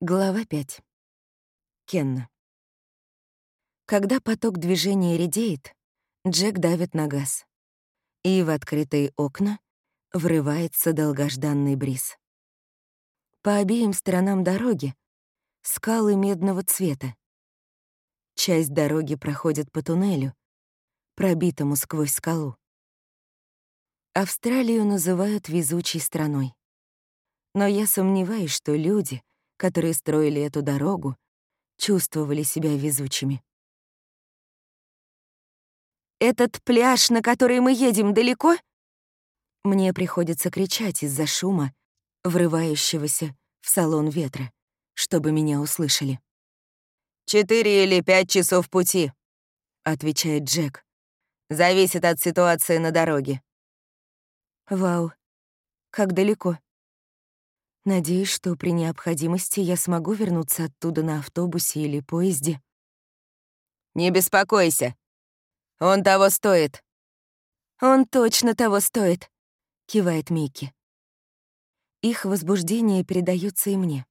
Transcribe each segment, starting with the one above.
Глава 5. Кенна. Когда поток движения редеет, Джек давит на газ. И в открытые окна врывается долгожданный бриз. По обеим сторонам дороги — скалы медного цвета. Часть дороги проходит по туннелю, пробитому сквозь скалу. Австралию называют везучей страной. Но я сомневаюсь, что люди, которые строили эту дорогу, чувствовали себя везучими. «Этот пляж, на который мы едем, далеко?» Мне приходится кричать из-за шума, врывающегося в салон ветра, чтобы меня услышали. «Четыре или пять часов пути», — отвечает Джек. «Зависит от ситуации на дороге». «Вау, как далеко?» Надеюсь, что при необходимости я смогу вернуться оттуда на автобусе или поезде. «Не беспокойся. Он того стоит». «Он точно того стоит», — кивает Микки. Их возбуждение передается и мне.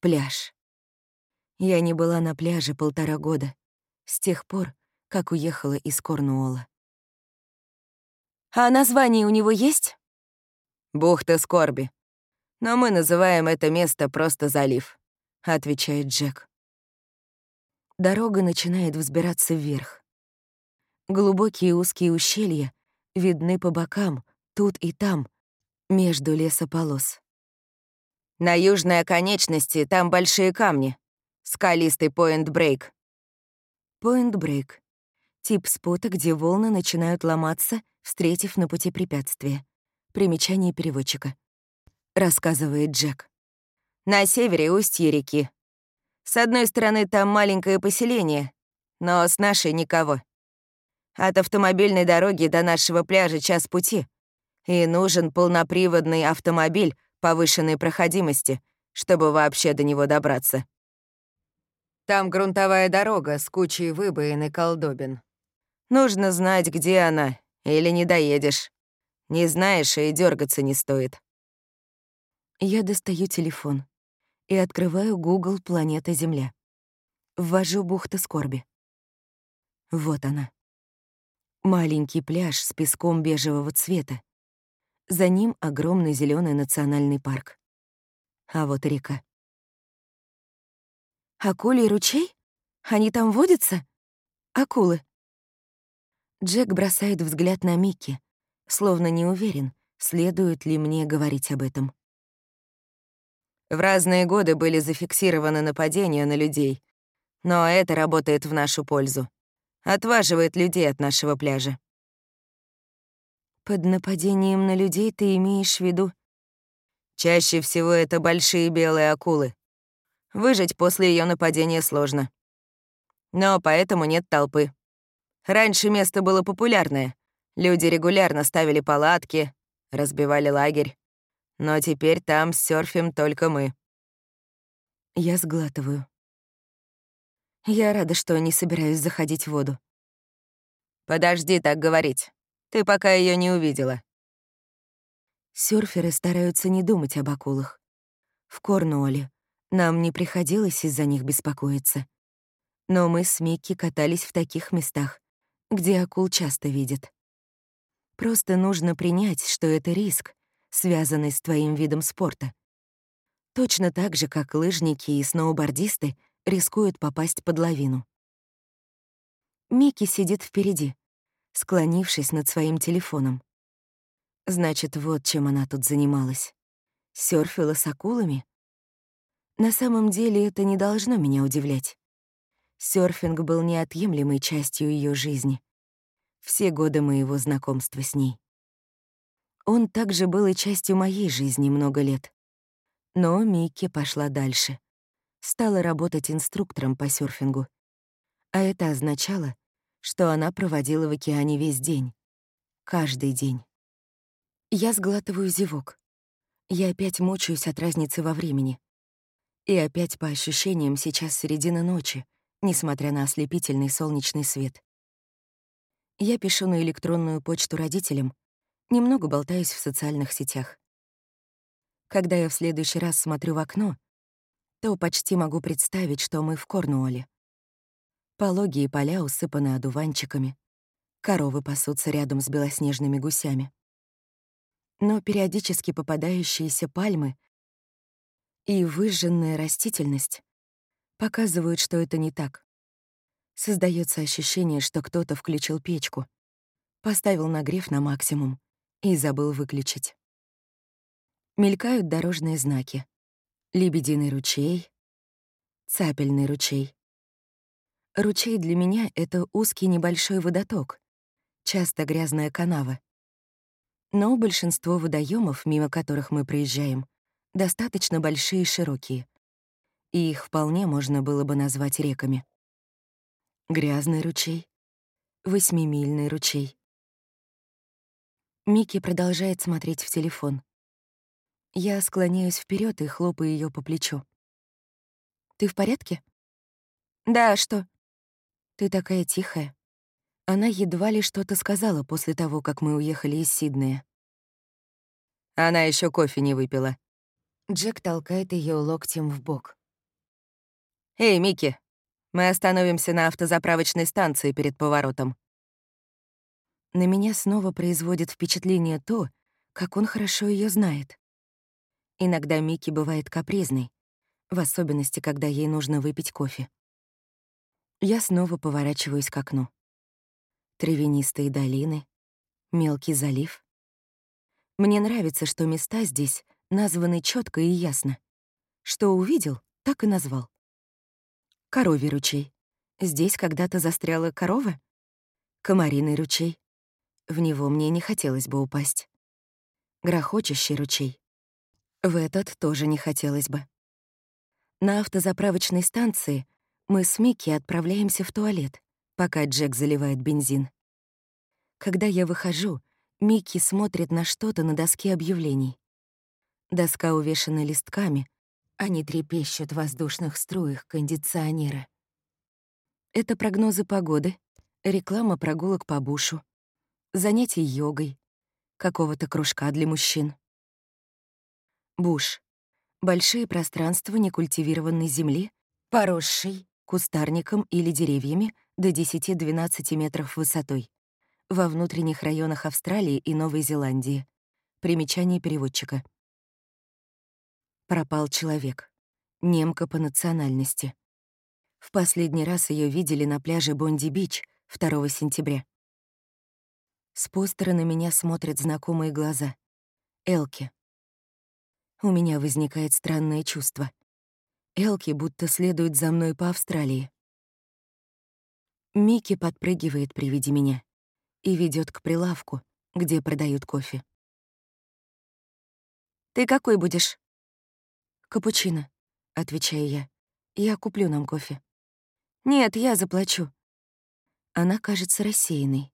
Пляж. Я не была на пляже полтора года, с тех пор, как уехала из Корнуолла. «А название у него есть?» «Бухта Скорби», но мы называем это место просто залив», — отвечает Джек. Дорога начинает взбираться вверх. Глубокие узкие ущелья видны по бокам, тут и там, между лесополос. На южной оконечности там большие камни. Скалистый Пойнт-Брейк. Пойнт-Брейк — тип спота, где волны начинают ломаться, встретив на пути препятствия. Примечание переводчика рассказывает Джек. На севере устье реки. С одной стороны, там маленькое поселение, но с нашей никого. От автомобильной дороги до нашего пляжа час пути, и нужен полноприводный автомобиль повышенной проходимости, чтобы вообще до него добраться. Там грунтовая дорога с кучей выбоин и колдобин. Нужно знать, где она, или не доедешь. Не знаешь, и дергаться не стоит. Я достаю телефон и открываю Google «Планета Земля». Ввожу бухта скорби. Вот она. Маленький пляж с песком бежевого цвета. За ним огромный зеленый национальный парк. А вот и река. Акулий ручей? Они там водятся? Акулы. Джек бросает взгляд на Микки, словно не уверен, следует ли мне говорить об этом. В разные годы были зафиксированы нападения на людей, но это работает в нашу пользу. Отваживает людей от нашего пляжа. Под нападением на людей ты имеешь в виду? Чаще всего это большие белые акулы. Выжить после ее нападения сложно. Но поэтому нет толпы. Раньше место было популярное. Люди регулярно ставили палатки, разбивали лагерь. Но теперь там серфим только мы. Я сглатываю. Я рада, что не собираюсь заходить в воду. Подожди так говорить. Ты пока ее не увидела. Сёрферы стараются не думать об акулах. В Корнуолле нам не приходилось из-за них беспокоиться. Но мы с Микки катались в таких местах, где акул часто видят. Просто нужно принять, что это риск, связанный с твоим видом спорта. Точно так же, как лыжники и сноубордисты рискуют попасть под лавину. Микки сидит впереди, склонившись над своим телефоном. Значит, вот чем она тут занималась. Сёрфила с акулами? На самом деле это не должно меня удивлять. Сёрфинг был неотъемлемой частью ее жизни. Все годы моего знакомства с ней. Он также был и частью моей жизни много лет. Но Микки пошла дальше. Стала работать инструктором по серфингу. А это означало, что она проводила в океане весь день. Каждый день. Я сглатываю зевок. Я опять мучаюсь от разницы во времени. И опять по ощущениям сейчас середина ночи, несмотря на ослепительный солнечный свет. Я пишу на электронную почту родителям, Немного болтаюсь в социальных сетях. Когда я в следующий раз смотрю в окно, то почти могу представить, что мы в Корнуолле. Пологие поля усыпаны одуванчиками. Коровы пасутся рядом с белоснежными гусями. Но периодически попадающиеся пальмы и выжженная растительность показывают, что это не так. Создается ощущение, что кто-то включил печку, поставил нагрев на максимум и забыл выключить. Мелькают дорожные знаки. Лебединый ручей, цапельный ручей. Ручей для меня — это узкий небольшой водоток, часто грязная канава. Но большинство водоемов, мимо которых мы проезжаем, достаточно большие и широкие, и их вполне можно было бы назвать реками. Грязный ручей, восьмимильный ручей. Микки продолжает смотреть в телефон. Я склоняюсь вперед и хлопаю ее по плечу. «Ты в порядке?» «Да, а что?» «Ты такая тихая». Она едва ли что-то сказала после того, как мы уехали из Сиднея. Она еще кофе не выпила. Джек толкает ее локтем в бок. «Эй, Микки, мы остановимся на автозаправочной станции перед поворотом». На меня снова производит впечатление то, как он хорошо ее знает. Иногда Микки бывает капризной, в особенности, когда ей нужно выпить кофе. Я снова поворачиваюсь к окну. Травянистые долины, мелкий залив. Мне нравится, что места здесь названы четко и ясно. Что увидел, так и назвал. Коровий ручей. Здесь когда-то застряла корова? Комариный ручей. В него мне не хотелось бы упасть. Грохочущий ручей. В этот тоже не хотелось бы. На автозаправочной станции мы с Микки отправляемся в туалет, пока Джек заливает бензин. Когда я выхожу, Микки смотрит на что-то на доске объявлений. Доска увешана листками, они трепещут в воздушных струях кондиционера. Это прогнозы погоды, реклама прогулок по бушу, занятий йогой, какого-то кружка для мужчин. Буш — большие пространства некультивированной земли, поросшей кустарником или деревьями до 10-12 метров высотой, во внутренних районах Австралии и Новой Зеландии. Примечание переводчика. Пропал человек. Немка по национальности. В последний раз ее видели на пляже Бонди-Бич 2 сентября. С постера на меня смотрят знакомые глаза. Элки. У меня возникает странное чувство. Элки будто следует за мной по Австралии. Микки подпрыгивает при виде меня и ведет к прилавку, где продают кофе. «Ты какой будешь?» «Капучино», — отвечаю я. «Я куплю нам кофе». «Нет, я заплачу». Она кажется рассеянной.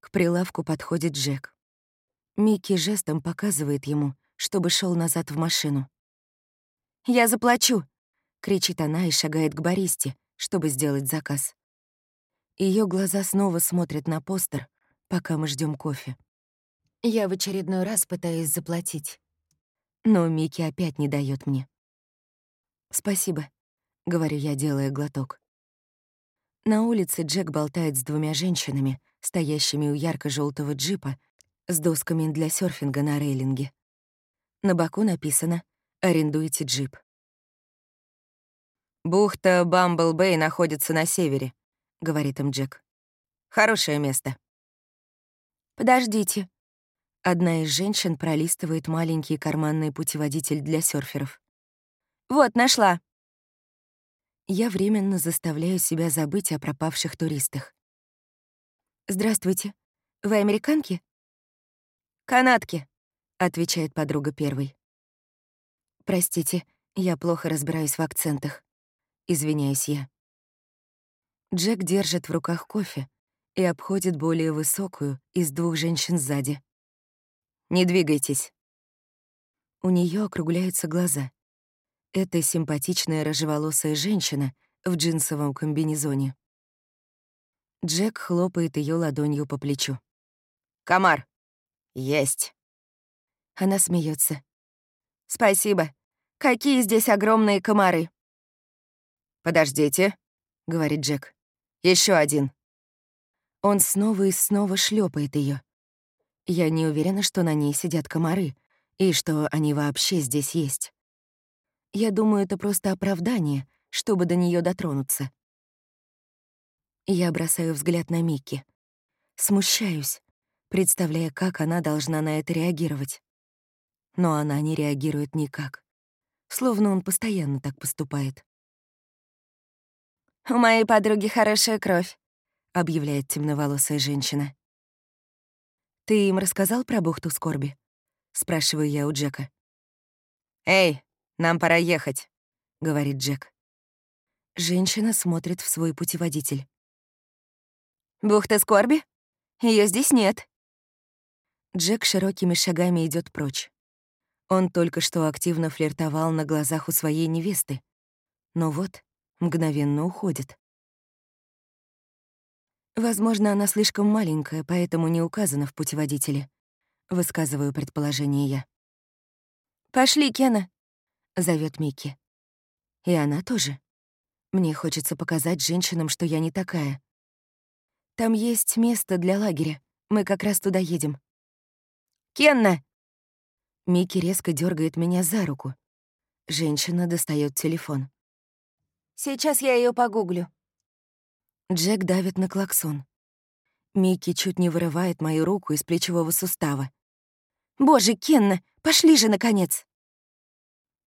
К прилавку подходит Джек. Микки жестом показывает ему, чтобы шел назад в машину. «Я заплачу!» — кричит она и шагает к баристе, чтобы сделать заказ. Ее глаза снова смотрят на постер, пока мы ждем кофе. Я в очередной раз пытаюсь заплатить но Микки опять не дает мне. «Спасибо», — говорю я, делая глоток. На улице Джек болтает с двумя женщинами, стоящими у ярко желтого джипа с досками для серфинга на рейлинге. На боку написано «Арендуйте джип». «Бухта Бамбл-Бэй находится на севере», — говорит им Джек. «Хорошее место». «Подождите», Одна из женщин пролистывает маленький карманный путеводитель для серферов. «Вот, нашла!» Я временно заставляю себя забыть о пропавших туристах. «Здравствуйте. Вы американки?» «Канадки», — отвечает подруга первой. «Простите, я плохо разбираюсь в акцентах. Извиняюсь я». Джек держит в руках кофе и обходит более высокую из двух женщин сзади. Не двигайтесь». У нее округляются глаза. Это симпатичная рыжеволосая женщина в джинсовом комбинезоне. Джек хлопает ее ладонью по плечу. «Комар!» «Есть!» Она смеется. «Спасибо. Какие здесь огромные комары!» «Подождите», — говорит Джек. Еще один». Он снова и снова шлепает ее. Я не уверена, что на ней сидят комары и что они вообще здесь есть. Я думаю, это просто оправдание, чтобы до нее дотронуться. Я бросаю взгляд на Микки. Смущаюсь, представляя, как она должна на это реагировать. Но она не реагирует никак. Словно он постоянно так поступает. «У моей подруги хорошая кровь», — объявляет темноволосая женщина. «Ты им рассказал про бухту скорби?» — спрашиваю я у Джека. «Эй, нам пора ехать», — говорит Джек. Женщина смотрит в свой путеводитель. «Бухта скорби? Ее здесь нет». Джек широкими шагами идет прочь. Он только что активно флиртовал на глазах у своей невесты. Но вот мгновенно уходит. Возможно, она слишком маленькая, поэтому не указана в путеводителе. Высказываю предположение я. «Пошли, Кена», — зовет Микки. И она тоже. Мне хочется показать женщинам, что я не такая. Там есть место для лагеря. Мы как раз туда едем. «Кенна!» Микки резко дергает меня за руку. Женщина достает телефон. «Сейчас я ее погуглю». Джек давит на клаксон. Микки чуть не вырывает мою руку из плечевого сустава. «Боже, Кенна, пошли же, наконец!»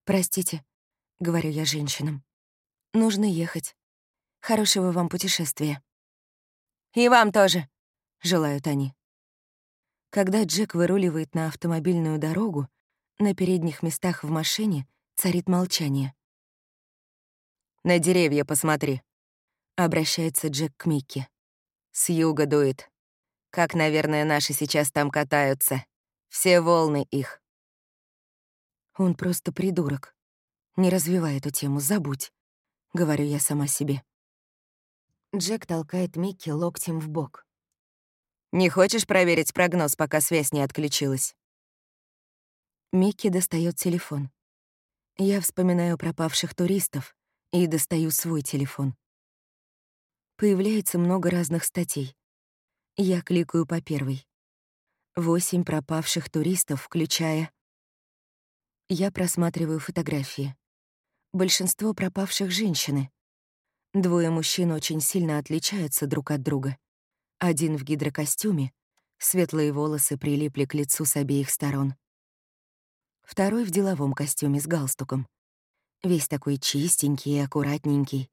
«Простите», — говорю я женщинам. «Нужно ехать. Хорошего вам путешествия». «И вам тоже», — желают они. Когда Джек выруливает на автомобильную дорогу, на передних местах в машине царит молчание. «На деревья посмотри», — обращается Джек к Микки. «С юга дует. Как, наверное, наши сейчас там катаются. Все волны их». Он просто придурок. Не развивай эту тему, забудь, — говорю я сама себе. Джек толкает Микки локтем в бок. Не хочешь проверить прогноз, пока связь не отключилась?» Микки достает телефон. Я вспоминаю пропавших туристов и достаю свой телефон. Появляется много разных статей. Я кликаю по первой. Восемь пропавших туристов, включая... Я просматриваю фотографии. Большинство пропавших — женщины. Двое мужчин очень сильно отличаются друг от друга. Один в гидрокостюме, светлые волосы прилипли к лицу с обеих сторон. Второй в деловом костюме с галстуком. Весь такой чистенький и аккуратненький.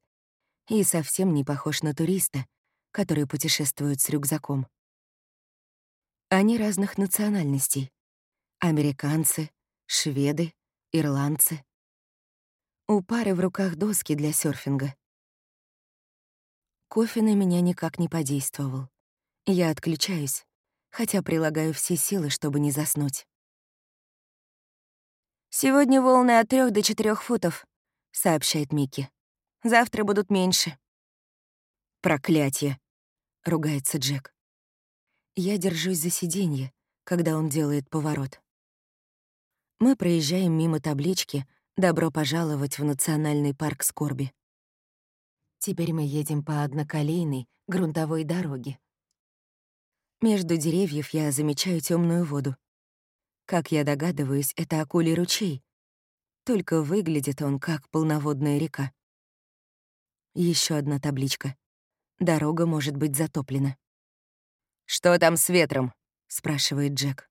И совсем не похож на туриста, который путешествует с рюкзаком. Они разных национальностей. Американцы, шведы, ирландцы. У пары в руках доски для серфинга. Кофе на меня никак не подействовал. Я отключаюсь, хотя прилагаю все силы, чтобы не заснуть. «Сегодня волны от трех до четырех футов», — сообщает Микки. «Завтра будут меньше». «Проклятие!» — ругается Джек. Я держусь за сиденье, когда он делает поворот. Мы проезжаем мимо таблички «Добро пожаловать в Национальный парк Скорби». Теперь мы едем по одноколейной грунтовой дороге, между деревьев я замечаю темную воду. Как я догадываюсь, это акулий ручей. Только выглядит он как полноводная река. Еще одна табличка. Дорога может быть затоплена. «Что там с ветром?» — спрашивает Джек.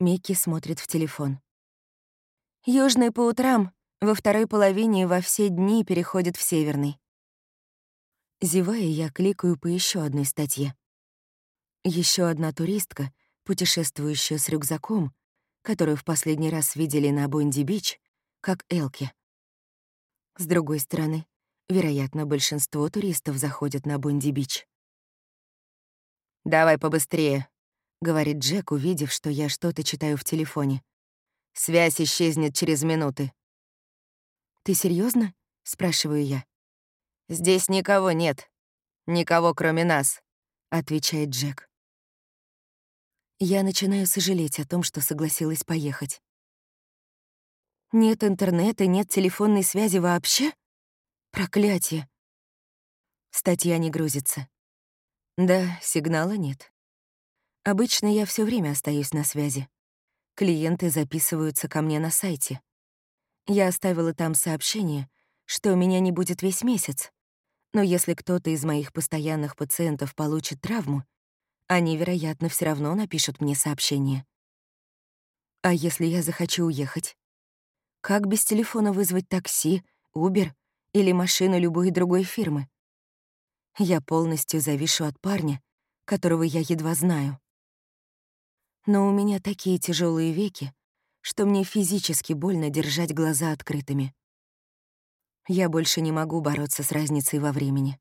Микки смотрит в телефон. «Южный по утрам, во второй половине во все дни переходит в северный». Зевая, я кликаю по еще одной статье. Еще одна туристка, путешествующая с рюкзаком, которую в последний раз видели на Бонди-Бич, как Элки. С другой стороны, вероятно, большинство туристов заходят на Бонди-Бич. «Давай побыстрее», — говорит Джек, увидев, что я что-то читаю в телефоне. «Связь исчезнет через минуты». «Ты серьезно? спрашиваю я. «Здесь никого нет. Никого, кроме нас», — отвечает Джек. Я начинаю сожалеть о том, что согласилась поехать. Нет интернета, нет телефонной связи вообще? Проклятие. Статья не грузится. Да, сигнала нет. Обычно я все время остаюсь на связи. Клиенты записываются ко мне на сайте. Я оставила там сообщение, что меня не будет весь месяц. Но если кто-то из моих постоянных пациентов получит травму, они, вероятно, все равно напишут мне сообщение. А если я захочу уехать? Как без телефона вызвать такси, Uber или машину любой другой фирмы? Я полностью завишу от парня, которого я едва знаю. Но у меня такие тяжелые веки, что мне физически больно держать глаза открытыми. Я больше не могу бороться с разницей во времени.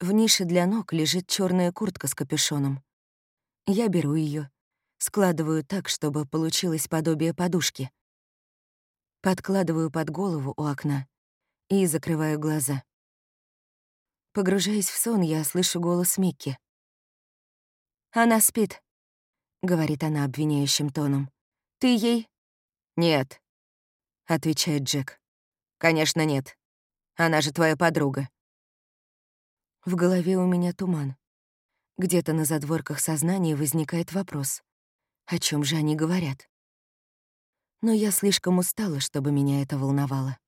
В нише для ног лежит черная куртка с капюшоном. Я беру ее, складываю так, чтобы получилось подобие подушки, подкладываю под голову у окна и закрываю глаза. Погружаясь в сон, я слышу голос Микки. «Она спит», — говорит она обвиняющим тоном. «Ты ей?» «Нет», — отвечает Джек. «Конечно нет. Она же твоя подруга». В голове у меня туман. Где-то на задворках сознания возникает вопрос. О чем же они говорят? но я слишком устала, чтобы меня это волновало.